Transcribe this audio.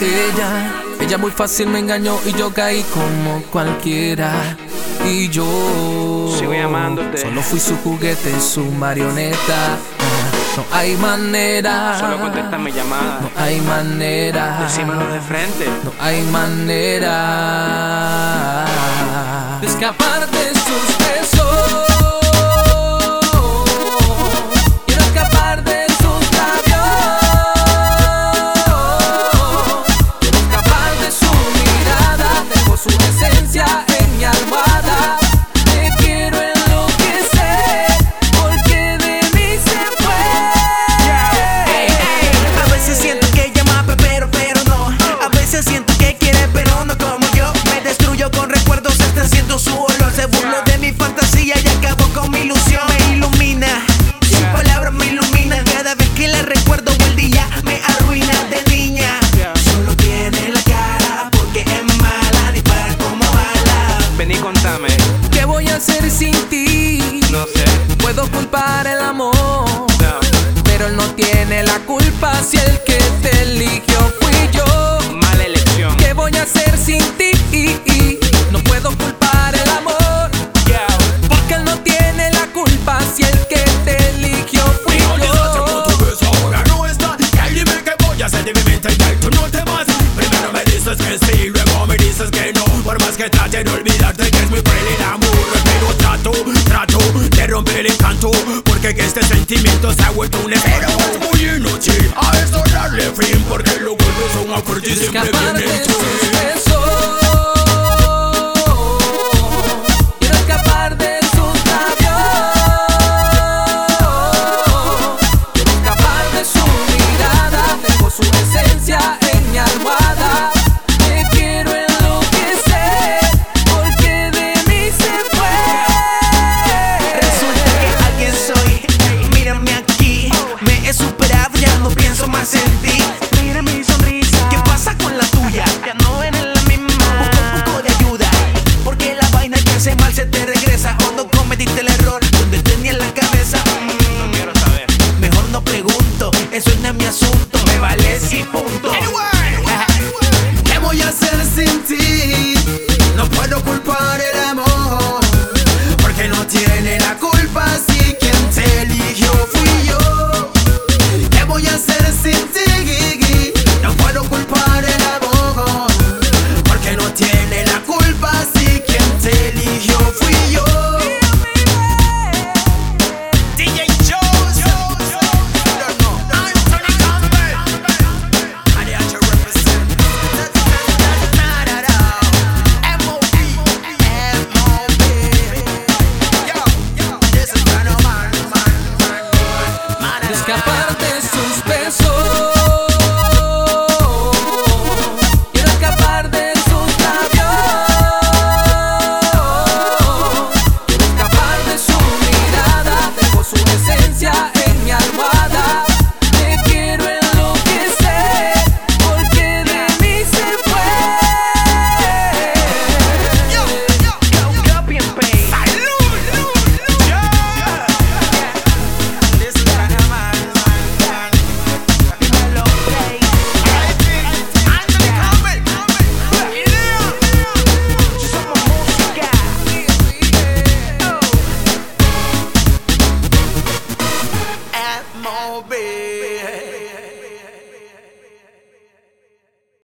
Ella, ella muy fácil me engañó y yo caí como cualquiera. Y yo Sigo llamándote. solo fui su juguete, su marioneta. Ah, No hay manera. Solo contesta mi llamada. No hay manera. Decímelo de frente. No hay manera contame. ¿Qué voy a hacer sin ti? No sé. Puedo culpar el amor. No. Pero él no tiene la culpa si el que te eligió fui yo. Mala elección. ¿Qué voy a hacer sin ti? No puedo culpar el amor. Porque él no tiene la culpa si el que te eligió fui yo. No está Y dime qué voy a hacer de mi mente y ahí tú no te vas Primero me dices que sí, luego me dices que no Por más que trate de olvidarte que es muy cruel el amor Pero trato, trato de romper el encanto Porque que este sentimiento se ha vuelto un Pero es muy inútil a esto darle fin Porque lo vuelves un acuerdo y siempre Escapar viene